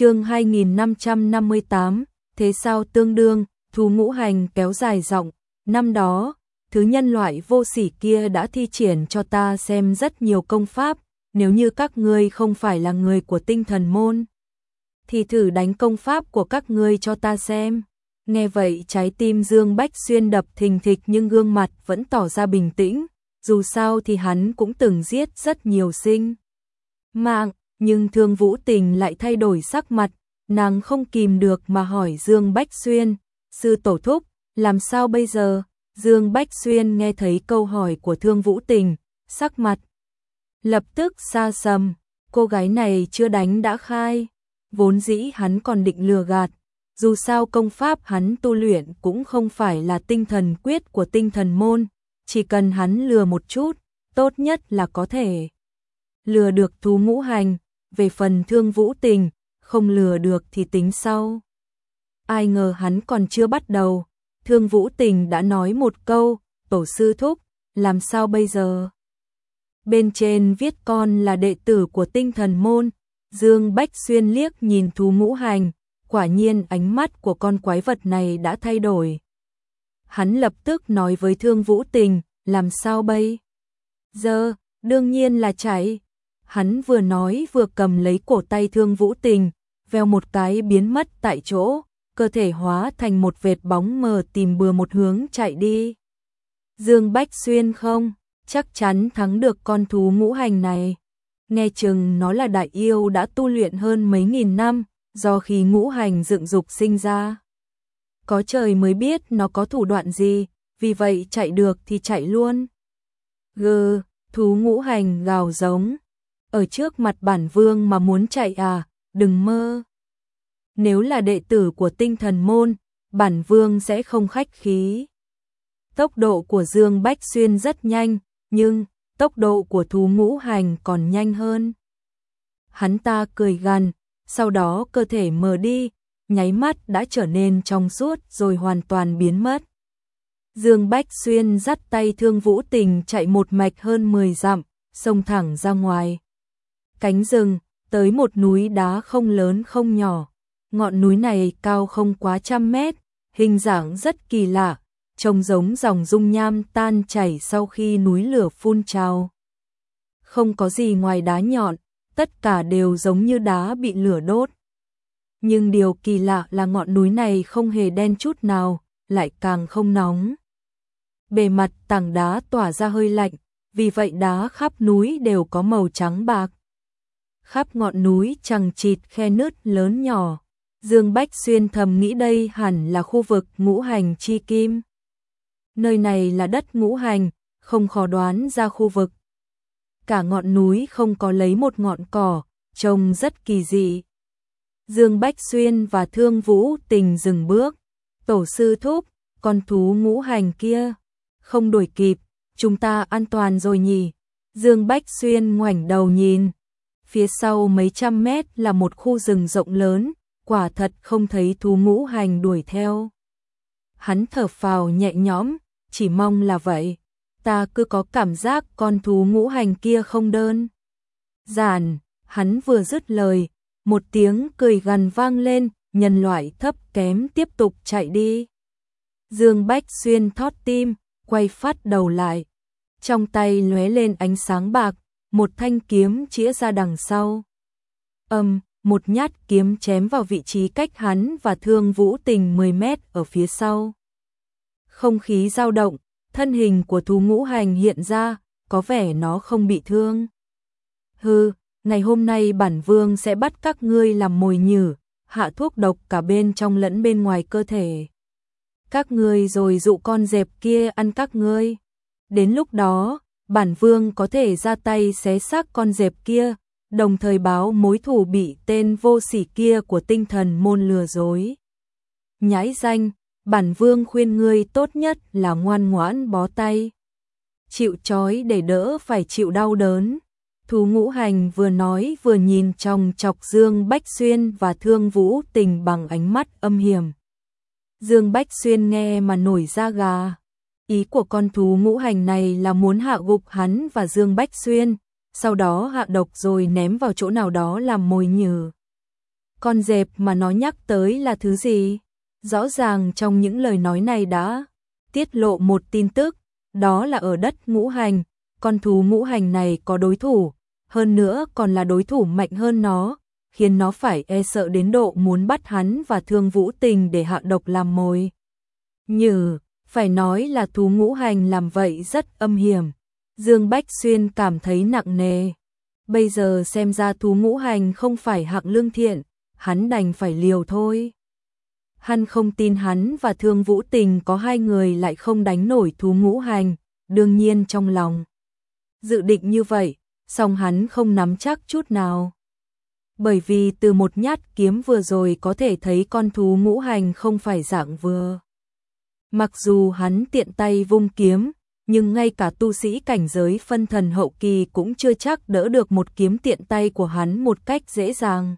chương 2558, thế sao tương đương, thú ngũ hành kéo dài rộng. năm đó, thứ nhân loại vô sỉ kia đã thi triển cho ta xem rất nhiều công pháp, nếu như các ngươi không phải là người của tinh thần môn, thì thử đánh công pháp của các ngươi cho ta xem. Nghe vậy trái tim Dương Bách Xuyên đập thình thịch nhưng gương mặt vẫn tỏ ra bình tĩnh, dù sao thì hắn cũng từng giết rất nhiều sinh. Mạng, nhưng thương vũ tình lại thay đổi sắc mặt, nàng không kìm được mà hỏi Dương Bách Xuyên, sư tổ thúc, làm sao bây giờ? Dương Bách Xuyên nghe thấy câu hỏi của thương vũ tình, sắc mặt. Lập tức xa sầm, cô gái này chưa đánh đã khai, vốn dĩ hắn còn định lừa gạt, dù sao công pháp hắn tu luyện cũng không phải là tinh thần quyết của tinh thần môn, chỉ cần hắn lừa một chút, tốt nhất là có thể lừa được thú ngũ hành, về phần thương vũ tình, không lừa được thì tính sau. Ai ngờ hắn còn chưa bắt đầu, thương vũ tình đã nói một câu, tổ sư thúc, làm sao bây giờ? Bên trên viết con là đệ tử của tinh thần môn, Dương Bách Xuyên liếc nhìn thú ngũ hành, quả nhiên ánh mắt của con quái vật này đã thay đổi. Hắn lập tức nói với Thương Vũ Tình, làm sao bây? Giờ, đương nhiên là chạy. Hắn vừa nói vừa cầm lấy cổ tay Thương Vũ Tình, veo một cái biến mất tại chỗ, cơ thể hóa thành một vệt bóng mờ tìm bừa một hướng chạy đi. Dương Bách Xuyên không, chắc chắn thắng được con thú ngũ hành này. Nghe chừng nó là đại yêu đã tu luyện hơn mấy nghìn năm, do khi ngũ hành dựng dục sinh ra. Có trời mới biết nó có thủ đoạn gì, vì vậy chạy được thì chạy luôn. Gừ, thú ngũ hành gào giống. Ở trước mặt bản vương mà muốn chạy à, đừng mơ. Nếu là đệ tử của tinh thần môn, bản vương sẽ không khách khí. Tốc độ của Dương Bách Xuyên rất nhanh, nhưng tốc độ của thú ngũ hành còn nhanh hơn. Hắn ta cười gằn, sau đó cơ thể mờ đi, nháy mắt đã trở nên trong suốt rồi hoàn toàn biến mất. Dương Bách Xuyên dắt tay Thương Vũ Tình chạy một mạch hơn 10 dặm, xông thẳng ra ngoài. Cánh rừng, tới một núi đá không lớn không nhỏ. Ngọn núi này cao không quá trăm mét, hình dạng rất kỳ lạ, trông giống dòng dung nham tan chảy sau khi núi lửa phun trào. Không có gì ngoài đá nhọn, tất cả đều giống như đá bị lửa đốt. Nhưng điều kỳ lạ là ngọn núi này không hề đen chút nào, lại càng không nóng. Bề mặt tảng đá tỏa ra hơi lạnh, vì vậy đá khắp núi đều có màu trắng bạc. Khắp ngọn núi chằng chịt khe nứt lớn nhỏ. Dương Bách Xuyên thầm nghĩ đây hẳn là khu vực ngũ hành chi kim. Nơi này là đất ngũ hành, không khó đoán ra khu vực cả ngọn núi không có lấy một ngọn cỏ, trông rất kỳ dị. Dương Bách Xuyên và Thương Vũ tình dừng bước. Tổ sư thúc, con thú ngũ hành kia. Không đuổi kịp, chúng ta an toàn rồi nhỉ. Dương Bách Xuyên ngoảnh đầu nhìn. Phía sau mấy trăm mét là một khu rừng rộng lớn, quả thật không thấy thú ngũ hành đuổi theo. Hắn thở phào nhẹ nhõm, chỉ mong là vậy ta cứ có cảm giác con thú ngũ hành kia không đơn. Giản, hắn vừa dứt lời, một tiếng cười gằn vang lên, nhân loại thấp kém tiếp tục chạy đi. Dương Bách Xuyên thót tim, quay phát đầu lại. Trong tay lóe lên ánh sáng bạc, một thanh kiếm chĩa ra đằng sau. Âm, một nhát kiếm chém vào vị trí cách hắn và thương vũ tình 10 mét ở phía sau. Không khí dao động, thân hình của thú ngũ hành hiện ra, có vẻ nó không bị thương. Hừ, ngày hôm nay bản vương sẽ bắt các ngươi làm mồi nhử, hạ thuốc độc cả bên trong lẫn bên ngoài cơ thể. Các ngươi rồi dụ con dẹp kia ăn các ngươi. Đến lúc đó, bản vương có thể ra tay xé xác con dẹp kia, đồng thời báo mối thù bị tên vô sỉ kia của tinh thần môn lừa dối. Nhãi danh, bản vương khuyên ngươi tốt nhất là ngoan ngoãn bó tay. Chịu trói để đỡ phải chịu đau đớn. Thú ngũ hành vừa nói vừa nhìn trong chọc Dương Bách Xuyên và Thương Vũ tình bằng ánh mắt âm hiểm. Dương Bách Xuyên nghe mà nổi da gà. Ý của con thú ngũ hành này là muốn hạ gục hắn và Dương Bách Xuyên, sau đó hạ độc rồi ném vào chỗ nào đó làm mồi nhử. Con dẹp mà nó nhắc tới là thứ gì? Rõ ràng trong những lời nói này đã tiết lộ một tin tức, đó là ở đất ngũ hành, con thú ngũ hành này có đối thủ, hơn nữa còn là đối thủ mạnh hơn nó, khiến nó phải e sợ đến độ muốn bắt hắn và thương vũ tình để hạ độc làm mồi. nhử phải nói là thú ngũ hành làm vậy rất âm hiểm. Dương Bách Xuyên cảm thấy nặng nề. Bây giờ xem ra thú ngũ hành không phải hạng lương thiện, hắn đành phải liều thôi. Hắn không tin hắn và thương vũ tình có hai người lại không đánh nổi thú ngũ hành, đương nhiên trong lòng. Dự định như vậy, song hắn không nắm chắc chút nào. Bởi vì từ một nhát kiếm vừa rồi có thể thấy con thú ngũ hành không phải dạng vừa. Mặc dù hắn tiện tay vung kiếm, nhưng ngay cả tu sĩ cảnh giới phân thần hậu kỳ cũng chưa chắc đỡ được một kiếm tiện tay của hắn một cách dễ dàng.